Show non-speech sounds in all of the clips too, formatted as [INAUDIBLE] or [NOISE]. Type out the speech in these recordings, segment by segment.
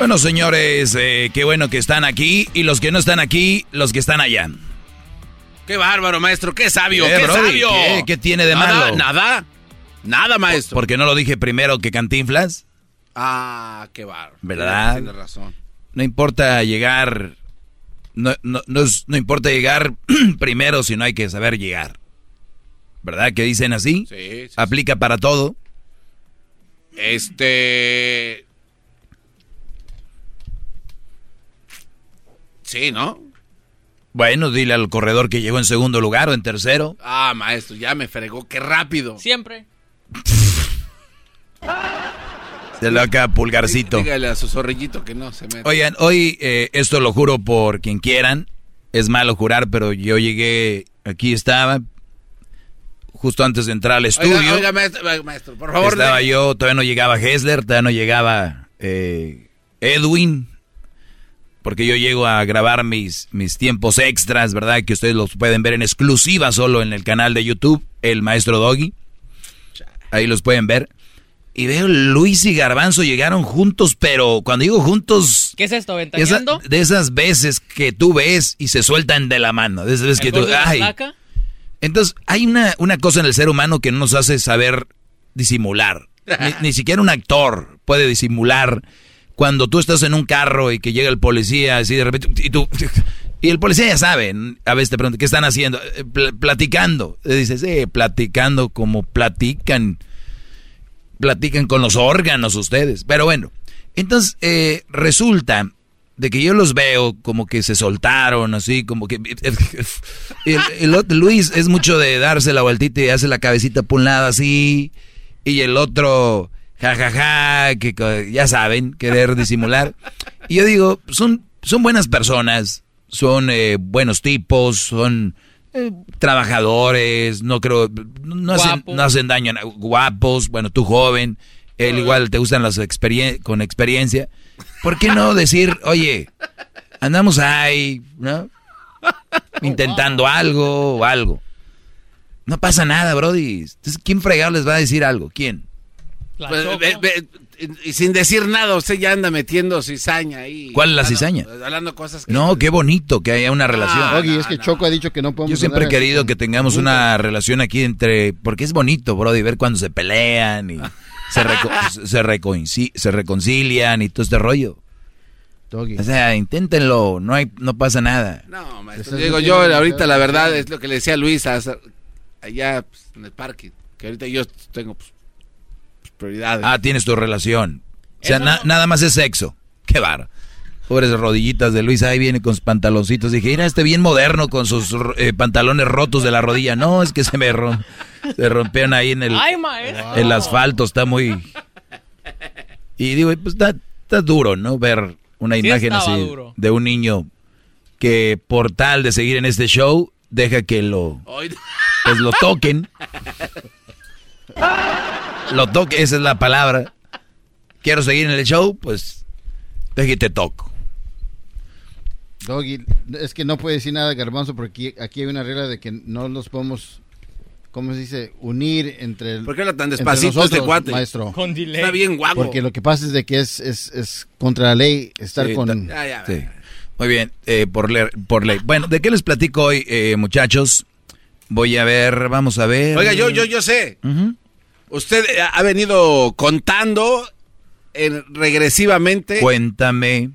Bueno, señores, eh, qué bueno que están aquí. Y los que no están aquí, los que están allá. Qué bárbaro, maestro. Qué sabio, qué, sabio. ¿Qué, tiene de malo? Nada, nada, maestro. ¿Por qué no lo dije primero que Cantinflas? Ah, qué bárbaro. ¿Verdad? Tiene razón. No importa llegar. No, no, no, importa llegar [CLEARS THROAT] primero, sino hay que saber llegar. ¿Verdad que dicen así? Sí. sí ¿Aplica para todo? Este. Sí, ¿no? Bueno, dile al corredor que llegó en segundo lugar o en tercero. Ah, maestro, ya me fregó, qué rápido. Siempre. Se lo acá pulgarcito. Dígale a su zorrillito que no se meta. Oigan, hoy eh, esto lo juro por quien quieran. Es malo jurar, pero yo llegué, aquí estaba, justo antes de entrar al estudio. Oiga, oiga maestro, maestro, por favor. Estaba yo, todavía no llegaba Hessler, todavía no llegaba eh, Edwin porque yo llego a grabar mis, mis tiempos extras, ¿verdad? Que ustedes los pueden ver en exclusiva solo en el canal de YouTube, El Maestro Doggy. Ahí los pueden ver. Y veo Luis y Garbanzo llegaron juntos, pero cuando digo juntos... ¿Qué es esto, ventaneando? de esas veces que tú ves y se sueltan de la mano. De esas veces que tú... Ay. Entonces, hay una, una cosa en el ser humano que no nos hace saber disimular. [LAUGHS] ni, ni siquiera un actor puede disimular cuando tú estás en un carro y que llega el policía así de repente y tú y el policía ya sabe, a veces te pregunta, ¿qué están haciendo? Eh, platicando. dices, eh, platicando como platican. Platican con los órganos ustedes. Pero bueno, entonces eh, resulta de que yo los veo como que se soltaron, así, como que... El, Luis es mucho de darse la vueltita y hace la cabecita por un lado así, y el otro jajaja, ja, ja, que ya saben, querer disimular. Y yo digo, son, son buenas personas, son eh, buenos tipos, son eh, trabajadores, no creo, no hacen, no hacen, daño, guapos, bueno, tú joven, él igual te gustan las experiencias, con experiencia. ¿Por qué no decir, oye, andamos ahí, ¿no? [LAUGHS] Intentando algo o algo. No pasa nada, Brody. ¿quién fregado les va a decir algo? ¿Quién? Pues, y sin decir nada, usted ya anda metiendo cizaña ahí. ¿Cuál es la cizaña? Hablando cosas No, qué bonito que haya una relación. Ah, es que Choco ha dicho que no podemos... Yo siempre he querido que tengamos una relación aquí entre... Porque es bonito, bro, de ver cuando se pelean y se, [LAUGHS] se, reconcilian y todo este rollo. O sea, inténtenlo, no hay, no pasa nada. No, maestro, digo yo ahorita la verdad es lo que le decía Luis allá pues, en el parque, que ahorita yo tengo pues, Ah, tienes tu relación. O sea, nada más es sexo. Qué bar. Pobres rodillitas de Luis, ahí viene con sus pantaloncitos. Dije, mira, este bien moderno con sus eh, pantalones rotos de la rodilla. No, es que se me se rompieron ahí en el, el asfalto, está muy... Y digo, pues está, duro, ¿no? Ver una imagen así de un niño que por tal de seguir en este show, deja que lo, pues lo toquen. Lo toque, esa es la palabra. Quiero seguir en el show, pues déjate te toco. Doggy, es que no puede decir nada Garbanzo porque aquí hay una regla de que no los podemos, ¿cómo se dice? Unir entre el, ¿Por qué habla tan despacito este cuate? Maestro. Con delay. Está bien guapo. Porque lo que pasa es de que es, es, es contra la ley estar con... sí. Muy bien, eh, por, leer, por ley. Bueno, ¿de qué les platico hoy, eh, muchachos? Voy a ver, vamos a ver. Oiga, yo, yo, yo sé. Usted eh, ha venido contando regresivamente. Cuéntame,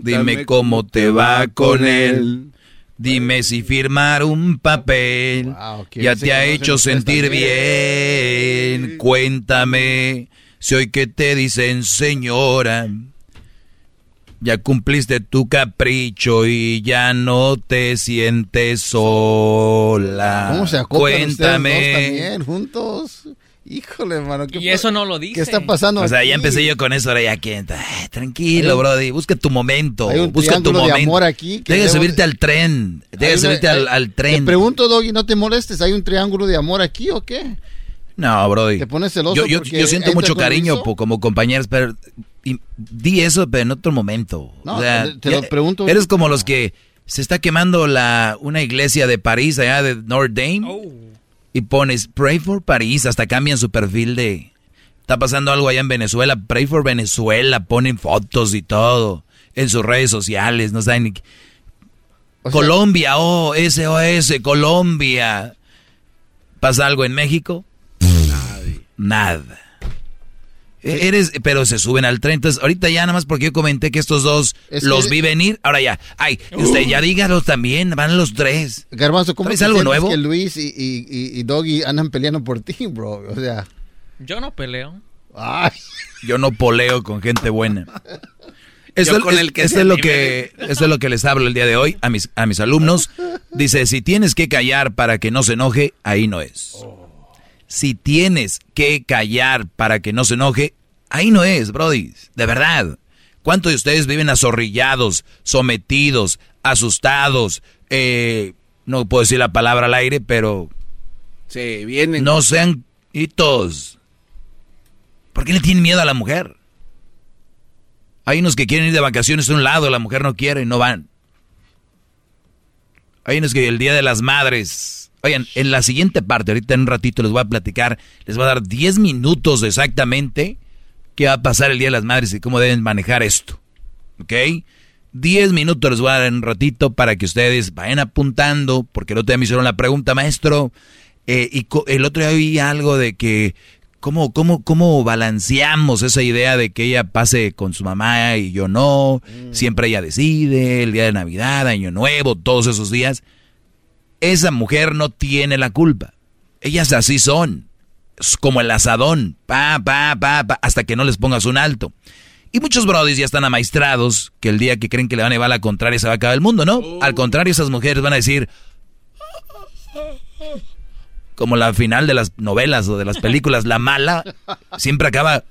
Dime cómo te va con él. Dime si firmar un papel ya te ha hecho sentir bien. Cuéntame si hoy que te dicen señora, ya cumpliste tu capricho y ya no te sientes sola. ¿Cómo se Cuéntame. también juntos? Híjole, hermano. y eso no lo dice. ¿Qué está pasando? O sea, ya empecé yo con eso, ahora ya que tranquilo, Brody, busca tu momento. Hay un busca tu momento. de amor aquí. Deja de subirte al tren. Deja de subirte al, tren. Te pregunto, Doggy, no te molestes. ¿Hay un triángulo de amor aquí o qué? No, Brody. Te pones celoso. Yo, yo, yo siento mucho cariño como compañeros, pero di eso, pero en otro momento. No, te, lo pregunto. Eres como los que se está quemando la una iglesia de París allá de Notre Dame. Oh y pones Pray for París, hasta cambian su perfil de... Está pasando algo allá en Venezuela, Pray for Venezuela, ponen fotos y todo en sus redes sociales, no saben ni... Colombia, oh, SOS, Colombia. ¿Pasa algo en México? Nada. Eres, pero se suben al tren. Entonces, ahorita ya nada más porque yo comenté que estos dos los vi venir. Ahora ya, ay, usted ya dígalo también, van los tres. Garbanzo, ¿cómo es algo nuevo? que Luis y, y, y, Doggy andan peleando por ti, bro? O sea. Yo no peleo. Ay. Yo no poleo con gente buena. [LAUGHS] Eso, con es, el que es lo que, es lo que les hablo el día de hoy a mis, a mis alumnos. Dice, si tienes que callar para que no se enoje, ahí no es. Oh si tienes que callar para que no se enoje, ahí no es, Brody. De verdad. ¿Cuántos de ustedes viven azorrillados, sometidos, asustados? Eh, no puedo decir la palabra al aire, pero... Sí, vienen. No sean hitos. ¿Por qué le tienen miedo a la mujer? Hay unos que quieren ir de vacaciones a un lado, la mujer no quiere y no van. Hay unos que el Día de las Madres Oigan, en la siguiente parte, ahorita en un ratito les voy a platicar, les voy a dar 10 minutos exactamente qué va a pasar el Día de las Madres y cómo deben manejar esto. ¿Ok? 10 minutos les voy a dar en un ratito para que ustedes vayan apuntando, porque el otro día me hicieron la pregunta, maestro, eh, y el otro día oí algo de que, ¿cómo, cómo, ¿cómo balanceamos esa idea de que ella pase con su mamá y yo no? Mm. Siempre ella decide, el día de Navidad, Año Nuevo, todos esos días esa mujer no tiene la culpa. Ellas así son. Es como el asadón. Pa, pa, pa, pa, hasta que no les pongas un alto. Y muchos brodis ya están amaestrados que el día que creen que le van a llevar la contraria se va a acabar el mundo, ¿no? Oh. Al contrario, esas mujeres van a decir... Como la final de las novelas o de las películas, la mala siempre acaba...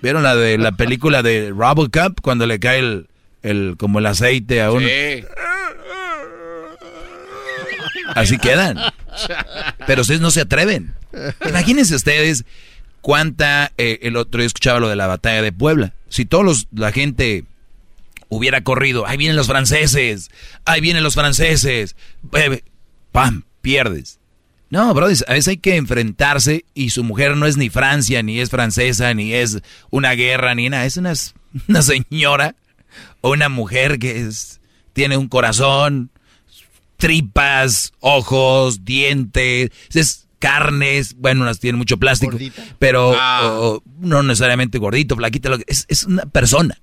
¿Vieron la de la película de Robocop cuando le cae el, el como el aceite a uno? Sí. Así quedan. Pero ustedes no se atreven. Imagínense ustedes cuánta... Eh, el otro día escuchaba lo de la batalla de Puebla. Si todos la gente hubiera corrido, ahí vienen los franceses, ahí vienen los franceses, ¡pam! Pierdes. No, bro, a veces hay que enfrentarse y su mujer no es ni Francia, ni es francesa, ni es una guerra, ni nada. Es una, una señora o una mujer que es, tiene un corazón, tripas, ojos, dientes, es carnes, bueno, unas tienen mucho plástico, pero ah. no necesariamente gordito, flaquita, es, es una persona.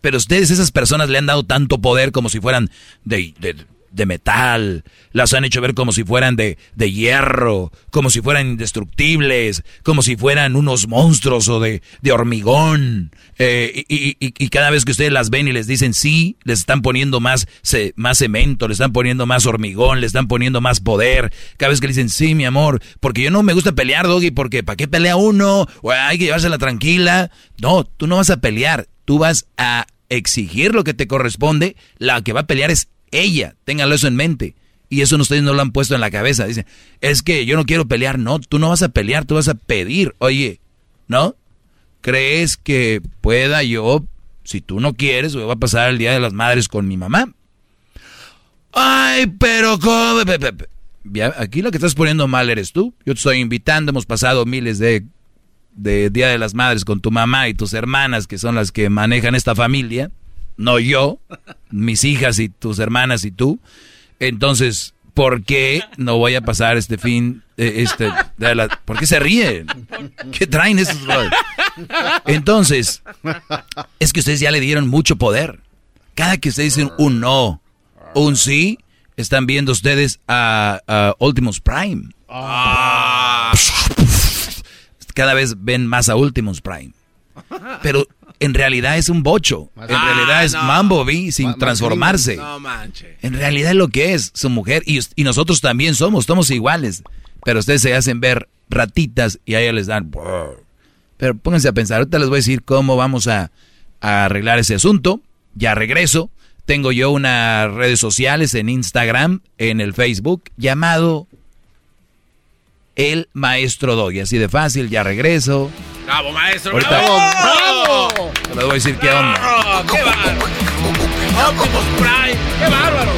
Pero ustedes, esas personas, le han dado tanto poder como si fueran de, de de metal, las han hecho ver como si fueran de, de hierro, como si fueran indestructibles, como si fueran unos monstruos o de, de hormigón. Eh, y, y, cada vez que ustedes las ven y les dicen sí, les están poniendo más, más cemento, les están poniendo más hormigón, les están poniendo más poder. Cada vez que le dicen sí, mi amor, porque yo no me gusta pelear, Doggy, porque ¿para qué pelea uno? O hay que llevársela tranquila. No, tú no vas a pelear, tú vas a exigir lo que te corresponde, la que va a pelear es ella, ténganlo eso en mente. Y eso ustedes no lo han puesto en la cabeza. Dicen, es que yo no quiero pelear. No, tú no vas a pelear, tú vas a pedir. Oye, ¿no? ¿Crees que pueda yo, si tú no quieres, voy a pasar el Día de las Madres con mi mamá? Ay, pero ¿cómo? Aquí lo que estás poniendo mal eres tú. Yo te estoy invitando, hemos pasado miles de, de Día de las Madres con tu mamá y tus hermanas, que son las que manejan esta familia no yo, mis hijas y tus hermanas y tú. Entonces, ¿por qué no voy a pasar este fin, eh, este, de la, ¿por qué se ríen? ¿Qué traen estos Entonces, es que ustedes ya le dieron mucho poder. Cada que ustedes dicen un no, un sí, están viendo ustedes a, a Ultimus Prime. Ah. Cada vez ven más a Ultimus Prime. Pero en realidad es un bocho. en realidad es Mambo V sin transformarse. En realidad es lo que es su mujer. Y, nosotros también somos, somos iguales. Pero ustedes se hacen ver ratitas y a ellos les dan... Pero pónganse a pensar, ahorita les voy a decir cómo vamos a, arreglar ese asunto. Ya regreso. Tengo yo unas redes sociales en Instagram, en el Facebook, llamado El Maestro Doggy. Así de fácil, ya regreso. ¡Bravo, maestro! Ahorita, ¡Bravo! Les voy a decir qué onda. ¡Qué bárbaro! ¡Optimus Prime! ¡Qué bárbaro!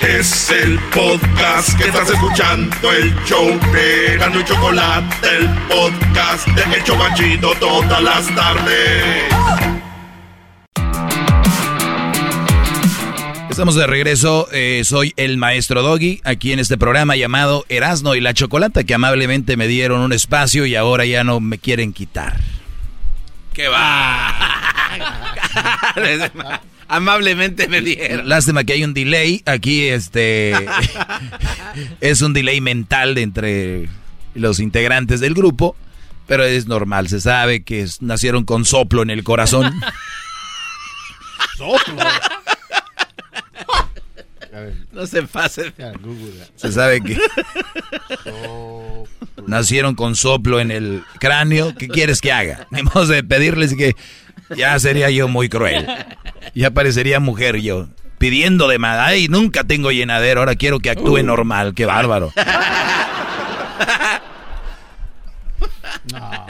Es el podcast que estás escuchando, el show de Gano y Chocolate, el podcast de El Chocachito todas las tardes. Estamos de regreso, eh, soy el maestro Doggy, aquí en este programa llamado Erasno y la Chocolata, que amablemente me dieron un espacio y ahora ya no me quieren quitar. ¡Qué va! [LAUGHS] Amablemente me dieron. Lástima que hay un delay. Aquí este [LAUGHS] es un delay mental entre los integrantes del grupo. Pero es normal, se sabe que nacieron con soplo en el corazón. [LAUGHS] ¿Soplo? No se pase. Se sabe que nacieron con soplo en el cráneo. ¿Qué quieres que haga? Hemos de pedirles que ya sería yo muy cruel. Ya parecería mujer yo. Pidiendo de más. Ay, nunca tengo llenadero. Ahora quiero que actúe uh. normal. Qué bárbaro. [LAUGHS] No.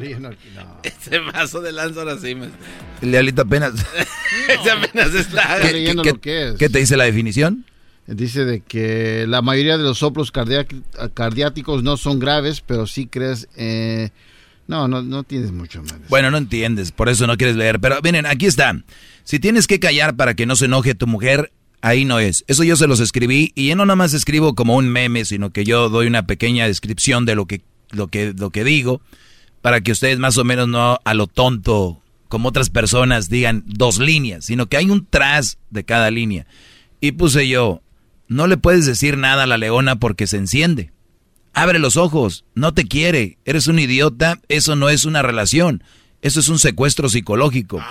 [LAUGHS] Ese vaso de lanza ahora sí me... Lealito apenas... [LAUGHS] Ese apenas está... leyendo lo que es. ¿Qué te dice la definición? Dice de que la mayoría de los soplos cardiáticos no son graves, pero sí crees... Eh, no, no, no tienes mucho más. Bueno, no entiendes, por eso no quieres leer. Pero miren, aquí está. Si tienes que callar para que no se enoje tu mujer, ahí no es. Eso yo se los escribí y yo no nada más escribo como un meme, sino que yo doy una pequeña descripción de lo que, lo que, lo que digo para que ustedes más o menos no a lo tonto, como otras personas, digan dos líneas, sino que hay un tras de cada línea. Y puse yo, no le puedes decir nada a la leona porque se enciende. Abre los ojos, no te quiere, eres un idiota, eso no es una relación, eso es un secuestro psicológico.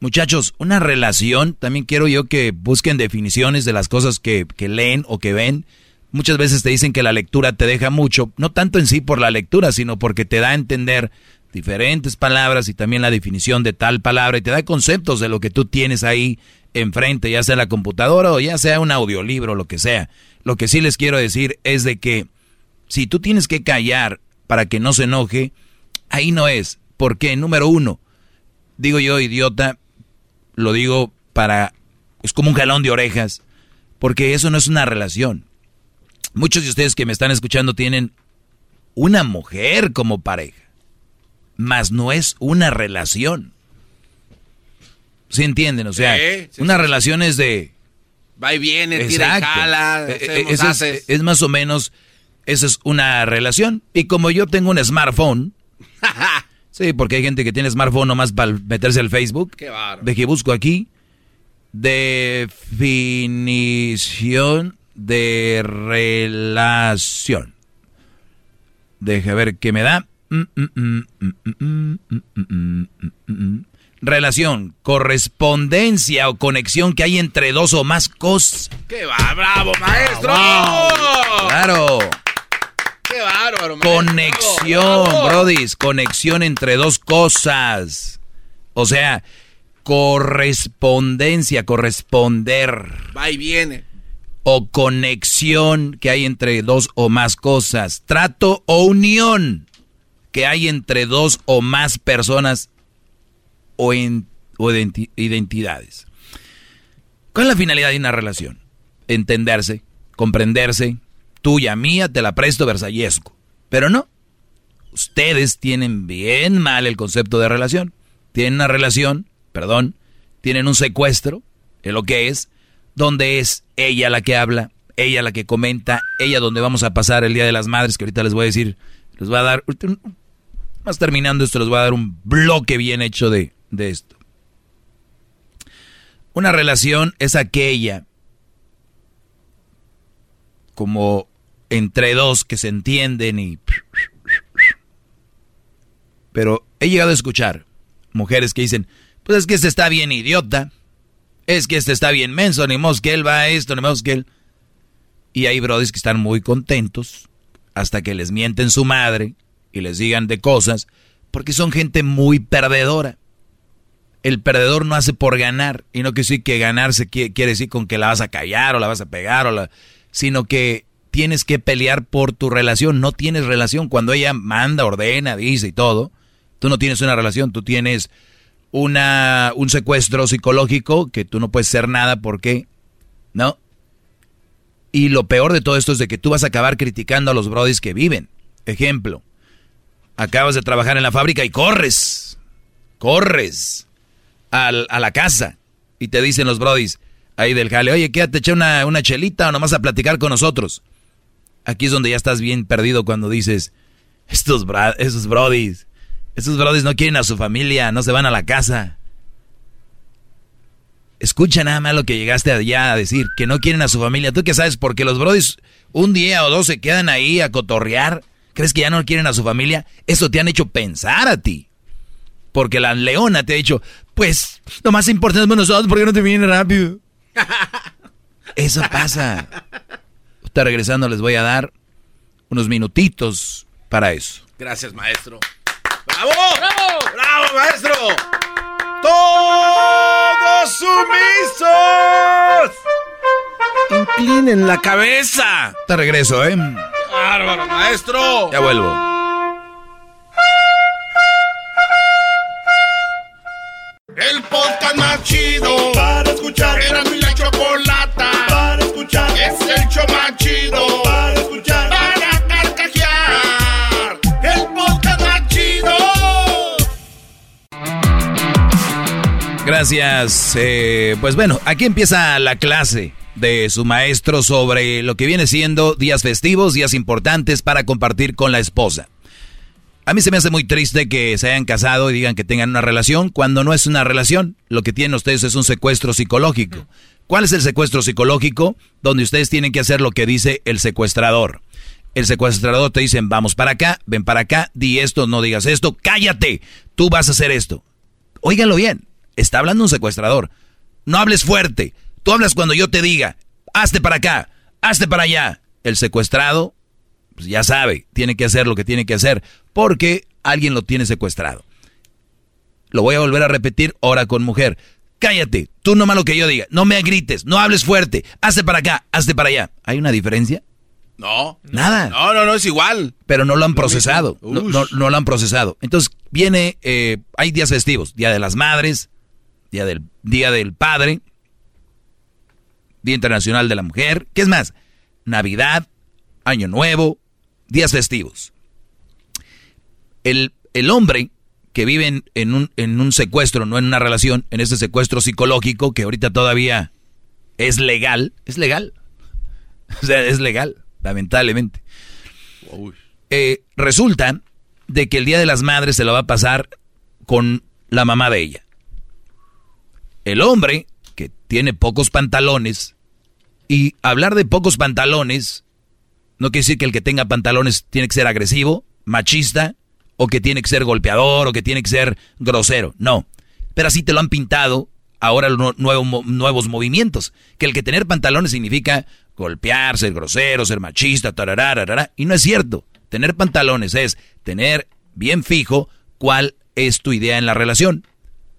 Muchachos, una relación, también quiero yo que busquen definiciones de las cosas que, que, leen o que ven. Muchas veces te dicen que la lectura te deja mucho, no tanto en sí por la lectura, sino porque te da a entender diferentes palabras y también la definición de tal palabra y te da conceptos de lo que tú tienes ahí enfrente, ya sea la computadora o ya sea un audiolibro, lo que sea. Lo que sí les quiero decir es de que si tú tienes que callar para que no se enoje, ahí no es. Porque, número uno, digo yo, idiota, lo digo para... Es como un jalón de orejas, porque eso no es una relación. Muchos de ustedes que me están escuchando tienen una mujer como pareja, mas no es una relación. ¿Sí entienden? O sea, una relación es de... Va y viene, tira y jala, eh, eh, es, es más o menos esa es una relación. Y como yo tengo un smartphone, [LAUGHS] sí, porque hay gente que tiene smartphone nomás para meterse al Facebook. Qué barro. De que busco aquí definición de relación. Deje ver qué me da. Relación, correspondencia o conexión que hay entre dos o más cosas. ¡Qué va! ¡Bravo, maestro! ¡Claro! ¡Qué bárbaro! Conexión, brodis, conexión entre dos cosas. O sea, correspondencia, corresponder. Va y viene. O conexión que hay entre dos o más cosas. Trato o unión que hay entre dos o más personas o, en, o identidades. ¿Cuál es la finalidad de una relación? Entenderse, comprenderse, tuya, mía, te la presto versallesco. Pero no. Ustedes tienen bien mal el concepto de relación. Tienen una relación, perdón, tienen un secuestro, es lo que es, donde es ella la que habla, ella la que comenta, ella donde vamos a pasar el Día de las Madres, que ahorita les voy a decir, les voy a dar, más terminando esto, les voy a dar un bloque bien hecho de, de esto. Una relación es aquella como entre dos que se entienden y... Pero he llegado a escuchar mujeres que dicen, pues es que se está bien idiota. Es que este está bien menso, ni que él va a esto, ni que él. Y hay brodis que están muy contentos hasta que les mienten su madre y les digan de cosas, porque son gente muy perdedora. El perdedor no hace por ganar, y no que sí que ganarse quiere, quiere decir con que la vas a callar o la vas a pegar, o la, sino que tienes que pelear por tu relación. No tienes relación cuando ella manda, ordena, dice y todo. Tú no tienes una relación, tú tienes una, un secuestro psicológico que tú no puedes ser nada porque, ¿no? Y lo peor de todo esto es de que tú vas a acabar criticando a los brodis que viven. Ejemplo, acabas de trabajar en la fábrica y corres, corres a la casa y te dicen los brodis ahí del jale, oye, quédate, echa una, una chelita o nomás a platicar con nosotros. Aquí es donde ya estás bien perdido cuando dices, estos esos brodis, esos brodis no quieren a su familia, no se van a la casa. Escucha nada más lo que llegaste allá a decir, que no quieren a su familia. ¿Tú qué sabes? Porque los brodis un día o dos se quedan ahí a cotorrear. ¿Crees que ya no quieren a su familia? Eso te han hecho pensar a ti. Porque la leona te ha dicho, pues, lo más importante es nosotros, ¿por qué no te viene rápido? [LAUGHS] Eso pasa regresando les voy a dar unos minutitos para eso. Gracias, maestro. ¡Bravo! ¡Bravo! ¡Bravo, maestro! ¡Todos sumisos! Inclinen la cabeza. Te regreso, ¿eh? ¡Bárbaro, maestro! Ya vuelvo. Gracias. Eh, pues bueno, aquí empieza la clase de su maestro sobre lo que viene siendo días festivos, días importantes para compartir con la esposa. A mí se me hace muy triste que se hayan casado y digan que tengan una relación cuando no es una relación. Lo que tienen ustedes es un secuestro psicológico. ¿Cuál es el secuestro psicológico? Donde ustedes tienen que hacer lo que dice el secuestrador. El secuestrador te dice, vamos para acá, ven para acá, di esto, no digas esto, cállate, tú vas a hacer esto. Óiganlo bien, está hablando un secuestrador. No hables fuerte, tú hablas cuando yo te diga, hazte para acá, hazte para allá. El secuestrado pues ya sabe, tiene que hacer lo que tiene que hacer porque alguien lo tiene secuestrado. Lo voy a volver a repetir ahora con mujer. Cállate, tú no lo que yo diga, no me grites, no hables fuerte, hazte para acá, hazte para allá. ¿Hay una diferencia? No. Nada. No, no, no, es igual. Pero no lo han procesado. No, no, lo han procesado. Entonces viene, eh, hay días festivos, Día de las Madres, Día del, Día del Padre, Día Internacional de la Mujer, ¿qué es más? Navidad, Año Nuevo, días festivos. El, el hombre que vive en, un, en un secuestro, no en una relación, en ese secuestro psicológico que ahorita todavía es legal, es legal. [LAUGHS] O sea, es legal, lamentablemente. Eh, resulta de que el Día de las Madres se lo va a pasar con la mamá de ella. El hombre que tiene pocos pantalones, y hablar de pocos pantalones no quiere decir que el que tenga pantalones tiene que ser agresivo, machista, o que tiene que ser golpeador, o que tiene que ser grosero. No. Pero así te lo han pintado ahora los nuevos movimientos. Que el que tener pantalones significa golpear, ser grosero, ser machista, tararara, y no es cierto. Tener pantalones es tener bien fijo cuál es tu idea en la relación.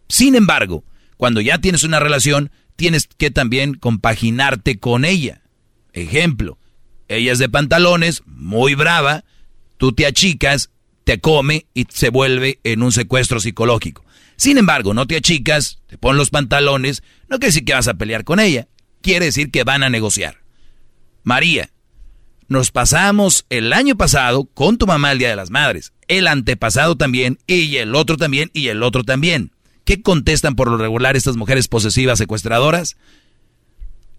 Sin embargo, cuando ya tienes una relación, tienes que también compaginarte con ella. Ejemplo, ella es de pantalones, muy brava, tú te achicas, te come y se vuelve en un secuestro psicológico. Sin embargo, no te achicas, te pones los pantalones, no quiere decir que vas a pelear con ella, quiere decir que van a negociar. María, nos pasamos el año pasado con tu mamá el Día de las Madres, el antepasado también, y el otro también, y el otro también. ¿Qué contestan por lo regular estas mujeres posesivas secuestradoras?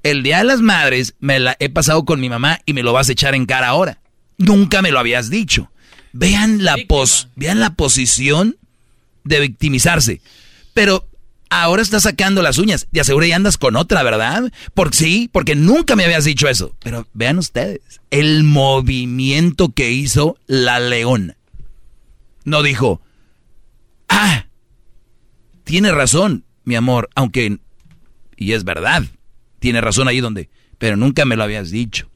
el Día de las Madres me la he pasado con mi mamá y me lo vas a echar en cara ahora. Nunca me lo habías dicho. Vean la, pos, vean la posición de victimizarse. Pero ahora estás sacando las uñas. De aseguro y andas con otra, ¿verdad? Porque sí, porque nunca me habías dicho eso. Pero vean ustedes, el movimiento que hizo la leona. No dijo, ah, tiene razón, mi amor, aunque y es verdad. Tiene razón ahí donde, pero nunca me lo habías dicho.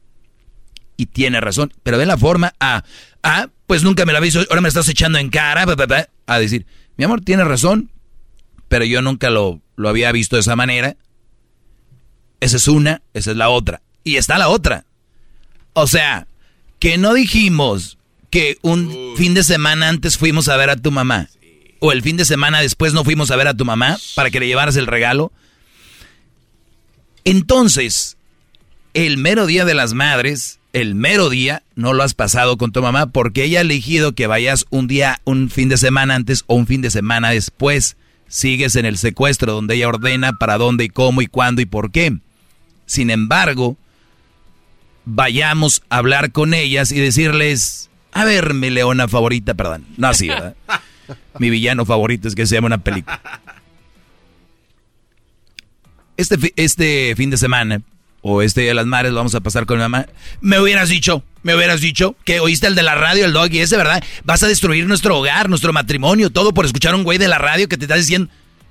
Y tiene razón, pero ve la forma a, ah, pues nunca me lo habías dicho, ahora me estás echando en cara, a decir, mi amor, tiene razón, pero yo nunca lo, lo había visto de esa manera. Esa es una, esa es la otra. Y está la otra. O sea, que no dijimos que un fin de semana antes fuimos a ver a tu mamá. O el fin de semana después no fuimos a ver a tu mamá para que le llevaras el regalo. Entonces, el mero día de las madres, el mero día, no lo has pasado con tu mamá porque ella ha elegido que vayas un día, un fin de semana antes o un fin de semana después. Sigues en el secuestro donde ella ordena para dónde y cómo y cuándo y por qué. Sin embargo, vayamos a hablar con ellas y decirles, a ver, mi leona favorita, perdón, no así, ¿verdad? [LAUGHS] [LAUGHS] mi villano favorito es que se llama una película. Este, este fin de semana, o este día de las madres, lo vamos a pasar con mi mamá. Me hubieras dicho, me hubieras dicho que oíste el de la radio, el dog, y ese, ¿verdad? Vas a destruir nuestro hogar, nuestro matrimonio, todo por escuchar a un güey de la radio que te está diciendo.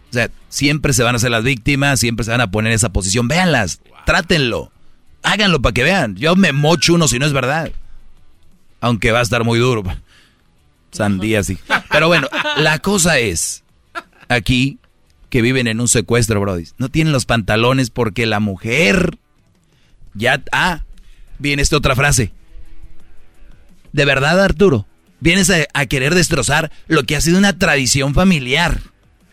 O sea, siempre se van a hacer las víctimas, siempre se van a poner en esa posición. Véanlas, trátenlo, háganlo para que vean. Yo me mocho uno si no es verdad. Aunque va a estar muy duro. Sandía, sí. Pero bueno, la cosa es, aquí que viven en un secuestro, Brody. No tienen los pantalones porque la mujer ya... Ah, viene esta otra frase. De verdad, Arturo, vienes a, querer destrozar lo que ha sido una tradición familiar.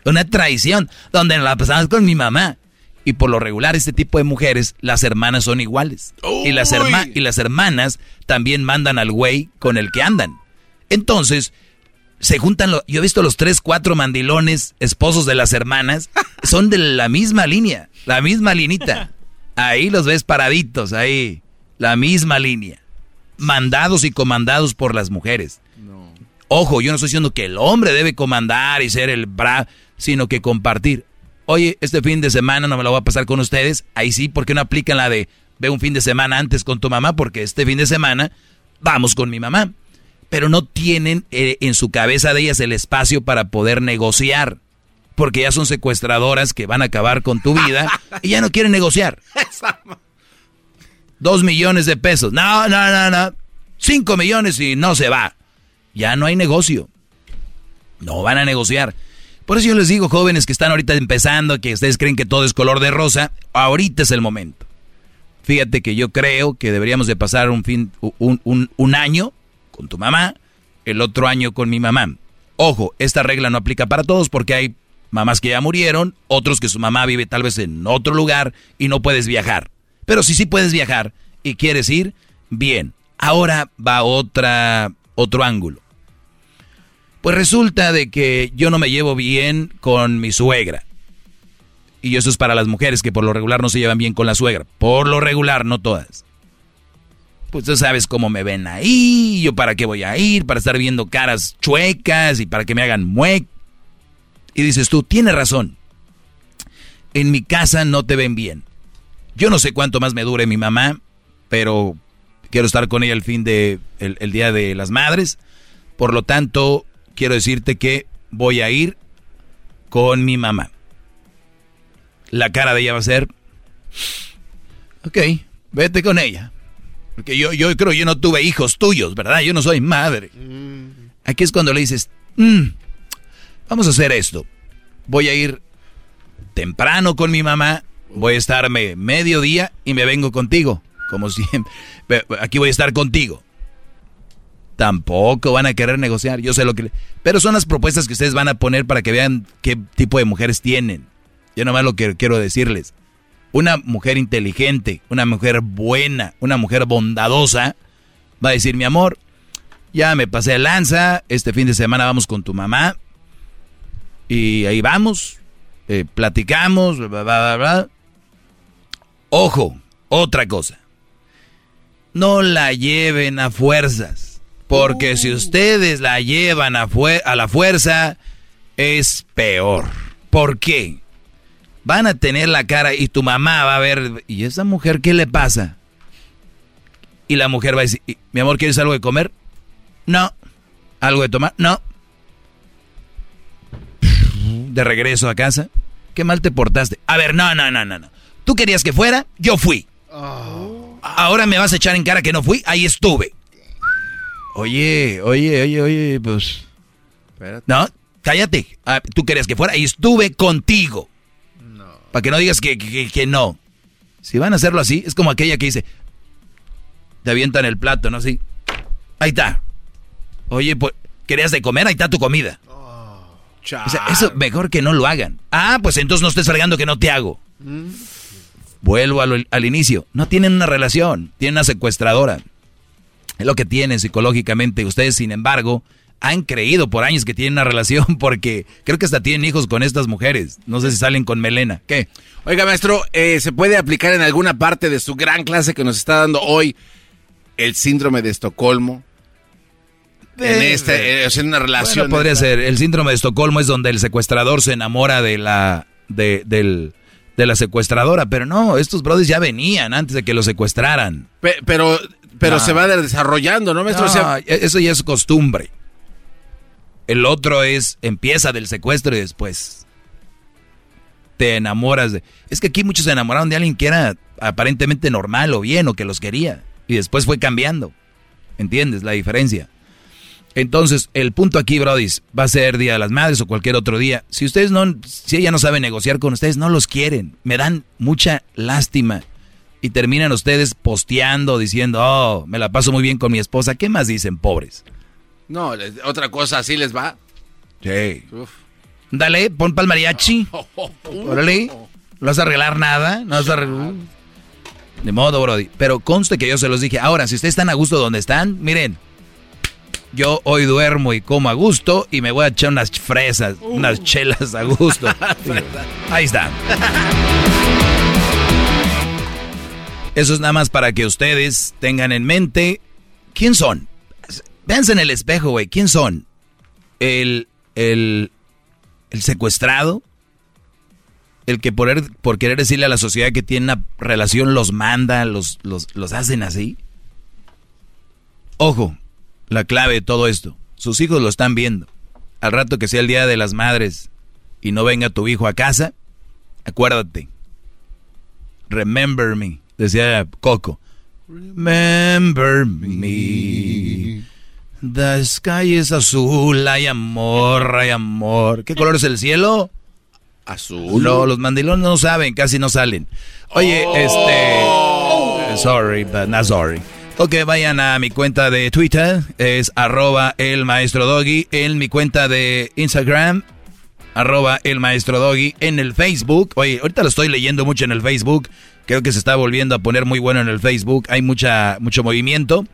Una tradición donde la pasamos con mi mamá. Y por lo regular, este tipo de mujeres, las hermanas son iguales. Y las, y las hermanas también mandan al güey con el que andan. Entonces, se juntan, yo he visto los tres, cuatro mandilones, esposos de las hermanas, [LAUGHS] son de la misma línea, la misma linita. Ahí los ves paraditos, ahí, la misma línea. Mandados y comandados por las mujeres. Ojo, yo no estoy diciendo que el hombre debe comandar y ser el bra, sino que compartir. Oye, este fin de semana no me lo voy a pasar con ustedes. Ahí sí, ¿por qué no aplican la de ve un fin de semana antes con tu mamá? Porque este fin de semana vamos con mi mamá pero no tienen eh, en su cabeza de ellas el espacio para poder negociar. Porque ya son secuestradoras que van a acabar con tu vida y ya no quieren negociar. [LAUGHS] Dos millones de pesos. No, no, no, no. Cinco millones y no se va. Ya no hay negocio. No van a negociar. Por eso yo les digo, jóvenes que están ahorita empezando, que ustedes creen que todo es color de rosa, ahorita es el momento. Fíjate que yo creo que deberíamos de pasar un fin, un, un, un año con tu mamá, el otro año con mi mamá. Ojo, esta regla no aplica para todos porque hay mamás que ya murieron, otros que su mamá vive tal vez en otro lugar y no puedes viajar. Pero si sí puedes viajar y quieres ir, bien. Ahora va otra otro ángulo. Pues resulta de que yo no me llevo bien con mi suegra. Y eso es para las mujeres que por lo regular no se llevan bien con la suegra. Por lo regular, no todas pues tú sabes cómo me ven ahí, yo para qué voy a ir, para estar viendo caras chuecas y para que me hagan muec. Y dices tú, tienes razón, en mi casa no te ven bien. Yo no sé cuánto más me dure mi mamá, pero quiero estar con ella el fin de, el, día de las madres. Por lo tanto, quiero decirte que voy a ir con mi mamá. La cara de ella va a ser, ok, vete con ella. Porque yo, yo creo yo no tuve hijos tuyos, ¿verdad? Yo no soy madre. Aquí es cuando le dices, mm, vamos a hacer esto. Voy a ir temprano con mi mamá, voy a estarme medio día y me vengo contigo. Como siempre. Aquí voy a estar contigo. Tampoco van a querer negociar, yo sé lo que... Pero son las propuestas que ustedes van a poner para que vean qué tipo de mujeres tienen. Yo nomás lo que quiero decirles. Una mujer inteligente, una mujer buena, una mujer bondadosa, va a decir, mi amor, ya me pasé de lanza, este fin de semana vamos con tu mamá, y ahí vamos, eh, platicamos, bla, bla, bla. Ojo, otra cosa. No la lleven a fuerzas, porque si ustedes la llevan a, a la fuerza, es peor. ¿Por qué? Van a tener la cara y tu mamá va a ver, ¿y esa mujer qué le pasa? Y la mujer va a decir, mi amor, ¿quieres algo de comer? No. ¿Algo de tomar? No. De regreso a casa. Qué mal te portaste. A ver, no, no, no, no, no. Tú querías que fuera, yo fui. Ahora me vas a echar en cara que no fui, ahí estuve. Oye, oye, oye, oye, pues... No, cállate. Ah, tú querías que fuera, ahí estuve contigo. Para que no digas que, que no. Si van a hacerlo así, es como aquella que dice, te avientan el plato, ¿no? Así. Ahí está. Oye, pues, ¿querías de comer? Ahí está tu comida. Oh, eso mejor que no lo hagan. Ah, pues entonces no estés fregando que no te hago. Mm. Vuelvo al, al, inicio. No tienen una relación, tienen una secuestradora. Es lo que tienen psicológicamente. Ustedes, sin embargo, han creído por años que tienen una relación [LAUGHS] porque creo que hasta tienen hijos con estas mujeres. No sé si salen con melena. ¿Qué? Oiga, maestro, eh, ¿se puede aplicar en alguna parte de su gran clase que nos está dando hoy el síndrome de Estocolmo? En, este, en una relación. podría ser. El síndrome de Estocolmo es donde el secuestrador se enamora de la, de, del, de la secuestradora. Pero no, estos brothers ya venían antes de que lo secuestraran. pero pero se va desarrollando, ¿no, maestro? eso ya es costumbre. El otro es, empieza del secuestro y después te enamoras de... Es que aquí muchos se enamoraron de alguien que era aparentemente normal o bien o que los quería. Y después fue cambiando. ¿Entiendes la diferencia? Entonces, el punto aquí, Brody, va a ser Día de las Madres o cualquier otro día. Si ustedes no, si ella no sabe negociar con ustedes, no los quieren. Me dan mucha lástima. Y terminan ustedes posteando, diciendo, oh, me la paso muy bien con mi esposa. ¿Qué más dicen, pobres? No, otra cosa así les va. Sí. Dale, pon pa'l mariachi. [LAUGHS] Órale. ¿No vas a arreglar nada? ¿No vas a arreglar? De modo, Brody. Pero conste que yo se los dije. Ahora, si ustedes están a gusto donde están, miren. Yo hoy duermo y como a gusto y me voy a echar unas fresas, unas uh. chelas a gusto. [LAUGHS] Ahí está. Eso es nada más para que ustedes tengan en mente quién son. Véanse en el espejo, güey. ¿Quién son? El, el, el secuestrado. El que por, er, por querer decirle a la sociedad que tiene una relación los manda, los, los, los hacen así. Ojo, la clave de todo esto. Sus hijos lo están viendo. Al rato que sea el Día de las Madres y no venga tu hijo a casa, acuérdate. Remember me, decía Coco. Remember me. The sky es azul, hay amor, hay amor. ¿Qué color es el cielo? Azul. No, los mandilones no saben, casi no salen. Oye, oh. este... Sorry, but not sorry. Ok, vayan a mi cuenta de Twitter, es arroba el maestro doggy. En mi cuenta de Instagram, arroba el maestro doggy. En el Facebook, oye, ahorita lo estoy leyendo mucho en el Facebook. Creo que se está volviendo a poner muy bueno en el Facebook. Hay mucha, mucho movimiento.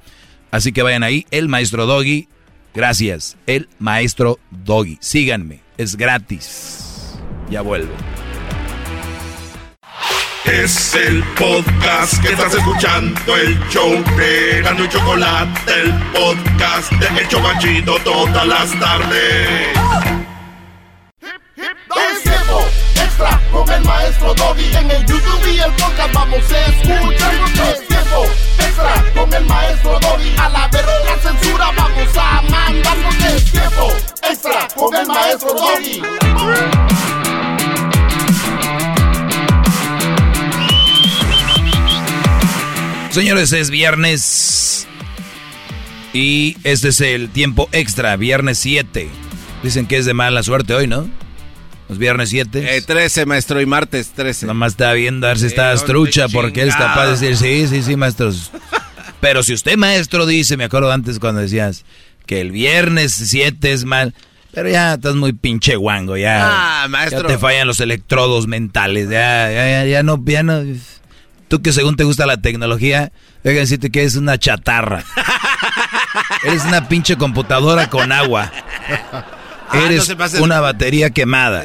Así que vayan ahí, el maestro Doggy. Gracias, el maestro Doggy. Síganme, es gratis. Ya vuelvo. Es el podcast que estás escuchando, el show de Gano y Chocolate, el podcast de El todas las tardes. Es tiempo extra con el maestro Doggy. En el YouTube y el podcast vamos a escuchar. Es tiempo extra con el maestro Doggy. A la verga censura vamos a mandarnos el tiempo extra con el maestro Doggy. Señores, es viernes y este es el tiempo extra, viernes 7. Dicen que es de mala suerte hoy, ¿no? Los viernes 7. Eh, 13, maestro, y martes 13. Nomás está viendo a ver si está trucha porque él es capaz de decir, sí, sí, sí, maestros. Pero si usted, maestro, dice, me acuerdo antes cuando decías que el viernes 7 es mal. Pero ya estás muy pinche guango, ya. Ah, maestro. Ya te fallan los electrodos mentales, ya, ya, ya, ya no, ya no. Tú que según te gusta la tecnología, déjame decirte que es una chatarra. [LAUGHS] Eres una pinche computadora con agua. Ah, Eres una batería quemada.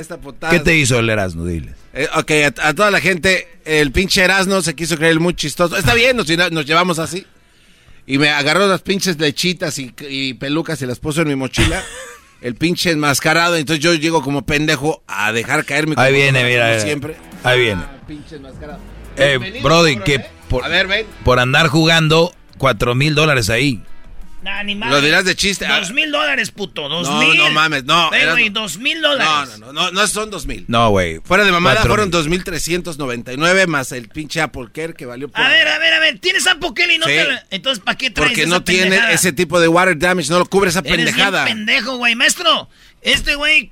¿Qué te hizo el Erasmo? Diles. Eh, ok, a, toda la gente, el pinche Erasmo se quiso creer muy chistoso. Está bien, nos, nos llevamos así. Y me agarró las pinches lechitas y, pelucas y las puso en mi mochila. [LAUGHS] el pinche enmascarado. Entonces yo llego como pendejo a dejar caer mi Ahí viene, mira. siempre. Ahí viene. Ah, pinche enmascarado. Eh, Brody, que por, por andar jugando cuatro mil dólares ahí. Nah, ni Lo dirás de chiste. Dos mil dólares, puto. Dos No, mil. no mames, no, eras- güey, dos mil No, dólares. no, no, no, no son dos mil. No, güey. Fuera de mamada fueron mil. 2.399 más el pinche Apple Care que valió por... A ver, a ver, a ver. ¿Tienes Apple Care y no Sí. te Entonces, ¿para qué traes Porque esa no tiene pendejada? ese tipo de water damage, no lo cubre esa Eres bien pendejada. pendejo, güey. Maestro, este güey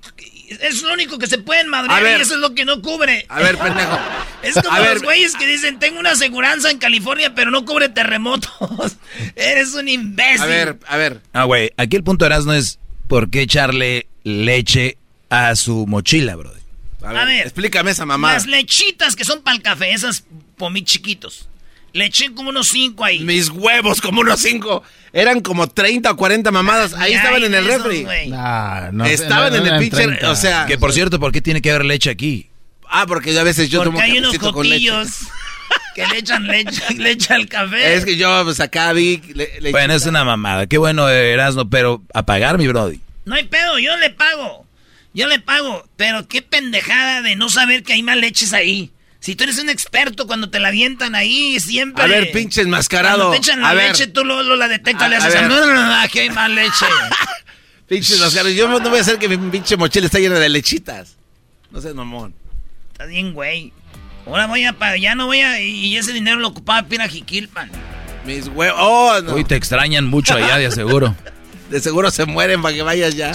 es lo único que se pueden madrear ver. y eso es lo que no cubre. A ver, pendejo. [LAUGHS] Es como A los ver. güeyes que dicen, tengo una aseguranza en California, pero no cubre terremotos. [LAUGHS] Eres un imbécil. A ver, a ver. Ah, güey, aquí el punto de Erasmo es por qué echarle leche a su mochila, bro. A ver, A ver. explícame esa mamada. Las lechitas que son para el café, esas pomí chiquitos. Le eché como unos cinco ahí. Mis huevos, como unos cinco. Eran como 30 o 40 mamadas. Ahí estaban en el esos, refri. Nah, no, Estaban no, en no el eran pinche. 30. O sea. Que por cierto, ¿por qué tiene que haber leche aquí? Ah, porque yo a veces yo tomo Porque hay unos jotillos [LAUGHS] que le echan leche, [LAUGHS] leche al café. Es que yo, pues acá vi. Le, le- Bueno, es una mamada. Qué bueno, Erasmo, pero a pagar, mi brody. No hay pedo, yo le pago. Yo le pago. Pero qué pendejada de no saber que hay más leches ahí. Si tú eres un experto cuando te la avientan ahí, siempre. A ver, pinche enmascarado. Cuando te echan la A ver. leche, tú lo, lo la detectas, A- le a haces. ver. No, no, no, aquí hay más leche. [LAUGHS] Pinches mascaros. Yo no voy a hacer que mi pinche mochila esté llena de lechitas. No seas mamón. Estás bien, güey. Ahora voy a pagar, ya no voy a. Y ese dinero lo ocupaba para ir a Jiquilpan. Mis huevos. Oh, no. Uy, te extrañan mucho allá, de aseguro. [LAUGHS] De seguro se mueren para que vayas ya.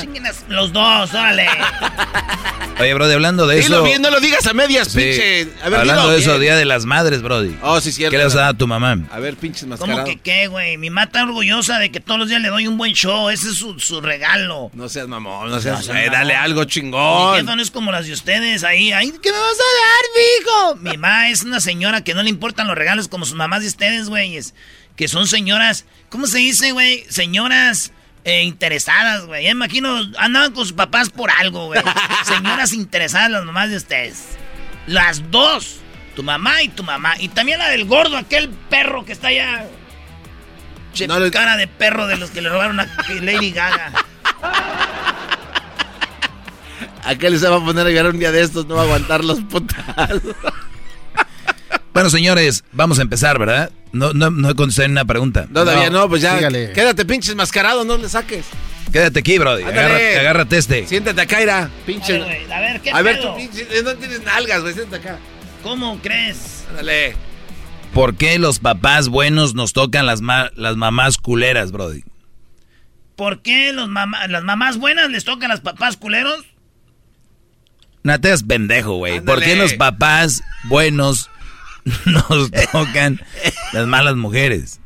Los dos, órale. [LAUGHS] Oye, brody, hablando de Dilo eso... bien, no lo digas a medias, Sí. pinche. A ver, hablando dilo de eso, bien. Día de las Madres, brody. Oh, sí, cierto. ¿Qué le vas a dar a tu mamá? A ver, pinches ¿Cómo mascarados. que qué, güey? Mi mamá está orgullosa de que todos los días le doy un buen show. Ese es su, su regalo. No seas mamón, no seas. No seas eh, mamón. dale algo Mi chingón. jefa no es como las de ustedes ahí. Ay, ¿qué me vas a dar, mijo? Mi mamá es una señora que no le importan los regalos como sus mamás de ustedes, güeyes. Que son señoras, ¿cómo se dice, güey? Señoras eh, interesadas, güey. Ya imagino, andaban con sus papás por algo, güey. [LAUGHS] Señoras interesadas las mamás de ustedes. Las dos. Tu mamá y tu mamá. Y también la del gordo, aquel perro que está allá. Che, No cara de perro de los que le robaron a Lady Gaga. Aquel se va a poner a llorar un día de estos, no va a aguantar los putas. Bueno, señores, vamos a empezar, ¿verdad? No, no, no he contestado una pregunta. No, todavía no, pues ya. sígale. Quédate, pinches mascarados, no le saques. Quédate aquí, brody. Agárrate, agárrate este. Siéntate acá, Ira. A Pinche. ver, güey, a ver, ¿qué A ver, tú, pinche. No tienes nalgas, güey. Siéntate acá. ¿Cómo crees? Ándale. ¿Por qué los papás buenos nos tocan las, ma- las mamás culeras, brody? ¿Por qué los mamá- las mamás buenas les tocan a los papás culeros? No te pendejo, güey. ¿Por qué los papás buenos [LAUGHS] nos tocan las malas mujeres?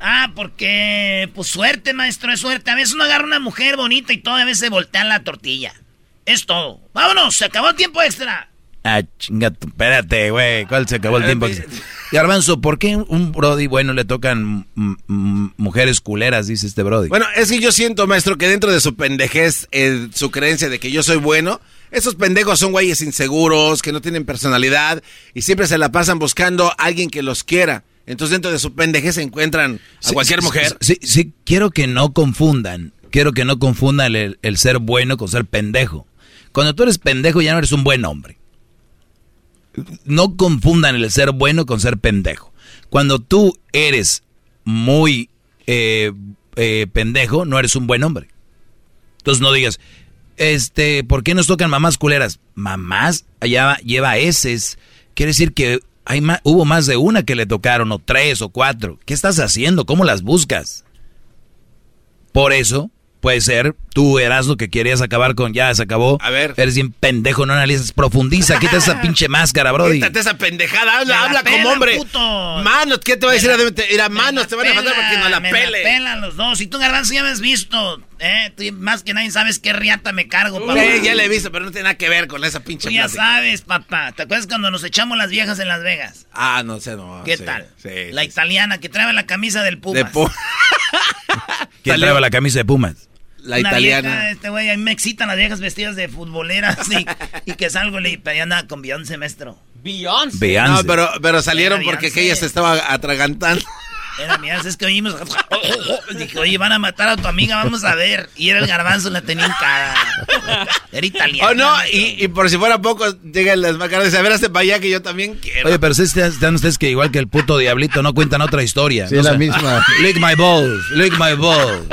Ah, porque, pues suerte, maestro, es suerte. A veces uno agarra una mujer bonita y toda vez se voltea la tortilla. Es todo. Vámonos, se acabó el tiempo extra. Ah, chinga, tu- espérate, güey. ¿Cuál se acabó el tiempo? pi- Garbanzo, ¿por qué un brody bueno le tocan mujeres culeras, dice este brody? Bueno, es que yo siento, maestro, que dentro de su pendejez, eh, su creencia de que yo soy bueno, esos pendejos son güeyes inseguros, que no tienen personalidad y siempre se la pasan buscando a alguien que los quiera. Entonces dentro de su pendejez se encuentran a Sí, cualquier sí, mujer. Sí, sí, quiero que no confundan. Quiero que no confundan el, el ser bueno con ser pendejo. Cuando tú eres pendejo ya no eres un buen hombre. No confundan el ser bueno con ser pendejo. Cuando tú eres muy eh, eh, pendejo, no eres un buen hombre. Entonces no digas, este, ¿por qué nos tocan mamás culeras? Mamás, allá lleva eses. Quiere decir que hay hubo más de una que le tocaron, o tres, o cuatro. ¿Qué estás haciendo? ¿Cómo las buscas? Por eso, puede ser, tú eras lo que querías acabar con, ya se acabó. A ver. Eres bien pendejo, no analizas, profundiza, quita esa [LAUGHS] pinche máscara, brody. Quítate esa pendejada, habla, Me la habla pela, como hombre. puto. Manos, ¿qué te va a Me decir? la- Mira, Me manos, te van a faltar pela, porque no la me pele. pelan los dos. Y tú, Garbanzo, ya me has visto. ¿eh? Tú más que nadie sabes qué riata me cargo, papá. Sí, ya le he visto, pero no tiene nada que ver con esa pinche Tú ya plática. sabes, papá. ¿Te acuerdas cuando nos echamos las viejas en Las Vegas? Ah, no sé, no. ¿Qué sí, tal? Sí, la sí, italiana que trae la camisa del. Pumas. De ¿Quién trae la camisa de Pumas? La Una italiana. vieja, este güey, a mí me excitan las viejas vestidas de futboleras y, [LAUGHS] y que salgo y le pedí nada con Beyoncé, maestro. Beyoncé. Beyoncé. No, pero, pero salieron porque Beyoncé. aquella se estaba atragantando. Era mía, es que oímos. [LAUGHS] Dije, oye, van a matar a tu amiga, vamos a ver. Y era el garbanzo, la tenía en cara. Era italiano. Oh, no, y, por si fuera poco, llegan las macaras y dice, a ver, hazte para allá que yo también quiero. Oye, pero están ustedes que igual que el puto diablito no cuentan otra historia. Sí, la misma. [LAUGHS] Lick my balls, lick my balls.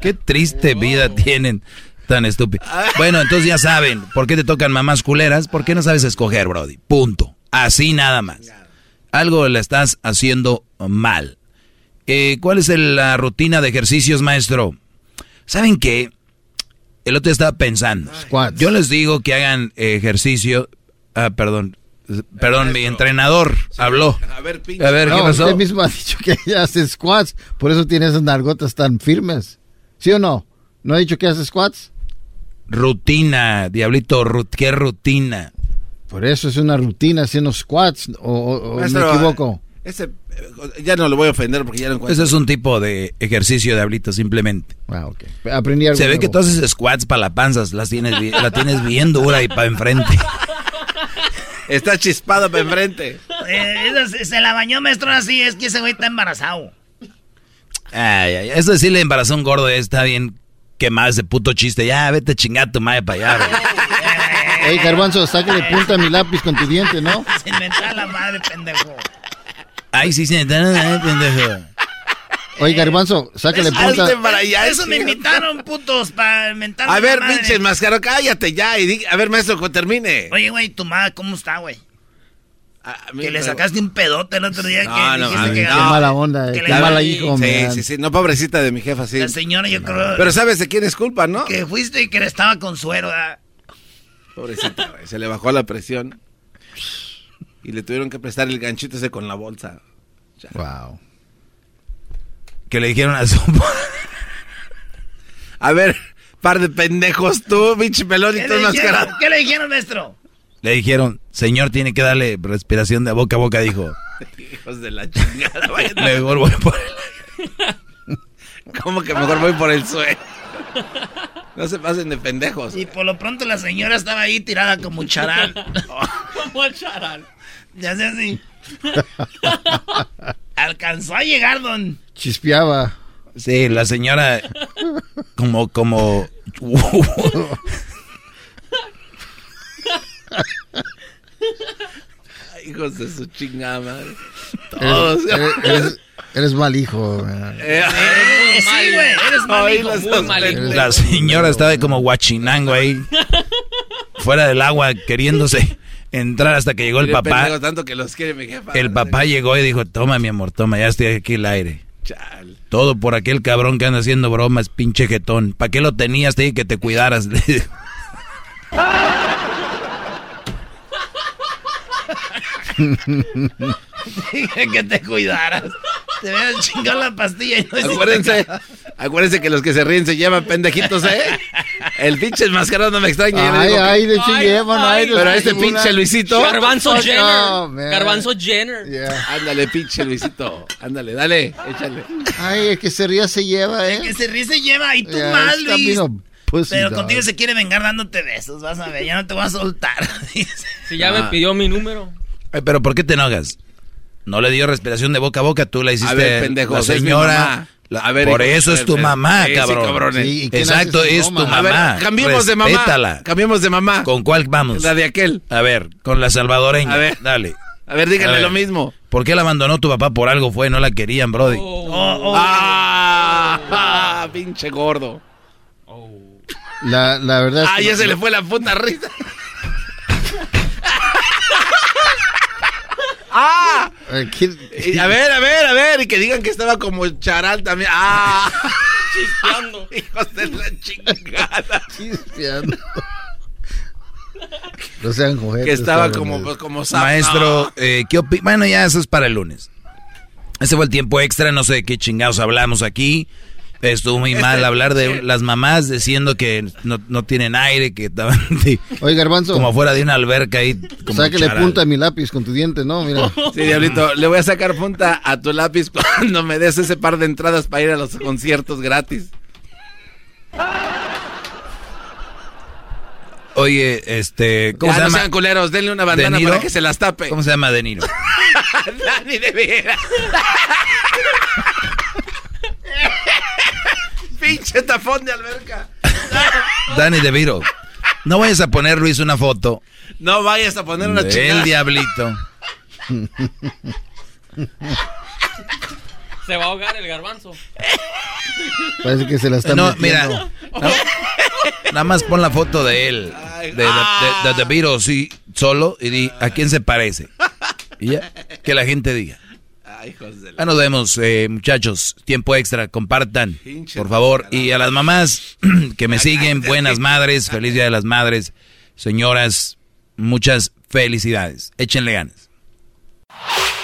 Qué triste vida tienen. Tan estúpido. Bueno, entonces ya saben, ¿por qué te tocan mamás culeras? ¿Por qué no sabes escoger, Brody? Punto. Así nada más. Algo le estás haciendo mal. Eh, ¿Cuál es la rutina de ejercicios, maestro? ¿Saben qué? El otro estaba pensando. Yo les digo que hagan ejercicio. Ah, perdón. Perdón, mi entrenador habló. A ver, ¿qué pasó? Usted mismo ha dicho que [LAUGHS] hace squats, por eso tiene esas nargotas tan firmes. ¿Sí o no? ¿No ha dicho que hace squats? Rutina, diablito, ¿qué rutina? Por eso es una rutina haciendo squats, o, me equivoco. Ese, ya no lo voy a ofender porque ya lo encuentro. Ese es un tipo de ejercicio, diablito, simplemente. Ah, ok. Aprendí algo Se ve que tú haces squats para la panza, las tienes, la tienes bien dura y para enfrente. [LAUGHS] Está chispado para enfrente. Eh, se la bañó, maestro, así, es que ese güey está embarazado. Ay, ay, eso decirle embarazó un gordo está bien ¿Qué más de puto chiste? Ya, vete a chingar tu madre para allá, Ey, Garbanzo, sáquele punta a mi lápiz con tu diente, ¿no? [LAUGHS] Se inventaron la madre, pendejo. Ay, sí, se pendejo. Oye, Garbanzo, sáquele punta. Para allá, eso me invitaron, putos, para inventar. A ver, pinche mascaro, cállate ya y a ver, maestro, que termine. Oye, güey, tu madre, ¿cómo está, güey? que le sacaste un pedote el otro día. No, que no, no, que, qué mala onda, qué mala hijo. Sí, sí, sí, no, pobrecita de mi jefa, sí. La señora, yo creo. Pero sabes de quién es culpa, ¿no? Que fuiste y que estaba con suero. ¿verdad? Pobrecita, se le bajó la presión. Y le tuvieron que prestar el ganchito ese con la bolsa. Wow. Que le dijeron a su. [LAUGHS] a ver, par de pendejos tú, pinche pelón y tú mascarado. ¿Qué le dijeron, maestro? Le dijeron, señor, tiene que darle respiración de boca a boca, dijo. [LAUGHS] Hijos de la chingada, Mejor voy por el... ¿Cómo que mejor voy por el suelo? No se pasen de pendejos. Y por lo pronto la señora estaba ahí tirada como charal. [LAUGHS] como charal. [LAUGHS] Ya sé así. [LAUGHS] Alcanzó a llegar, don. Chispeaba. Sí, la señora como, como... [LAUGHS] Hijos de su chingada madre. Todos. Eres, mal hijo. Eh, sí, güey, eres mal hijo. Muy La señora estaba como guachinango ahí. fuera del agua, queriéndose entrar hasta que llegó el papá. Tanto que los quiere mi jefa, el papá llegó y dijo, toma mi amor, toma, ya estoy aquí el aire. Chal. Todo por aquel cabrón que anda haciendo bromas, pinche jetón. ¿Para qué lo tenías? Te dije que te cuidaras. [LAUGHS] Dije que te cuidaras. Te voy a chingar la pastilla y no Acuérdense, acuérdense que los que se ríen se llevan pendejitos, ¿eh? El pinche enmascarado no me extraña. Ay, ay, de hecho llevan, ay, Pero este pinche Luisito. Garbanzo Jenner. Garbanzo Jenner. Ándale, pinche Luisito. Ándale, dale, échale. Ay, el que se ría se lleva, ¿eh? El que se ríe se lleva. Y tú mal, Luis. Pero contigo se quiere vengar dándote besos, vas a ver, ya no te voy a soltar. [LAUGHS] Si ya me ah. pidió mi número. pero ¿por qué te enojas? No le dio respiración de boca a boca, tú la hiciste. A ver, pendejo, la señora. A ver, por eso es tu mamá, cabrón. Exacto, es tu mamá. Ver, cambiemos de mamá. Cambiemos de mamá. ¿Con cuál vamos? La de aquel. A ver, con la salvadoreña. A ver, dale. A ver, díganle lo mismo. ¿Por qué la abandonó tu papá? Por algo fue, no la querían, Brody. Oh, oh, oh. Ah, ah, pinche gordo. La, la verdad es Ah, ya se le fue la puta risa. [LAUGHS] ¡Ah! A ver, a ver, a ver. Y que digan que estaba como charal también. ¡Ah! [LAUGHS] Chispeando. [LAUGHS] Hijos de la chingada. Chispeando. No sean juguetes. Que estaba como, pues, como Maestro, eh, ¿qué Bueno, ya eso es para el lunes. Ese fue el tiempo extra. No sé de qué chingados hablamos aquí. Estuvo muy mal hablar de las mamás diciendo que no, no tienen aire, que estaban [LAUGHS] Oye, Garbanzo. como fuera de una alberca ahí. Sáquele punta a mi lápiz con tu diente, ¿no? Mira. [LAUGHS] Sí, Diablito, le voy a sacar punta a tu lápiz [LAUGHS] cuando me des ese par de entradas para ir a los conciertos gratis. Oye, este, ¿cómo se llama? No sean culeros, denle una bandana para que se las tape. ¿Cómo se llama De Niro? Dani de Vera. Pinche tafón de alberca. Dani de Viro. No vayas a poner, Luis, una foto. No vayas a poner una chica. El diablito. Se va a ahogar el garbanzo. Parece que se la está No, mira. nada más pon la foto de él. De, de, de, Viro, sí, solo. Y di, ¿a quién se parece? Y ya, que la gente diga. Ya nos vemos, eh, muchachos. Tiempo extra, compartan, por favor. Y a las mamás [CLEARS THROAT] que me siguen, buenas madres, feliz día de las madres. Señoras, muchas felicidades. Échenle ganas.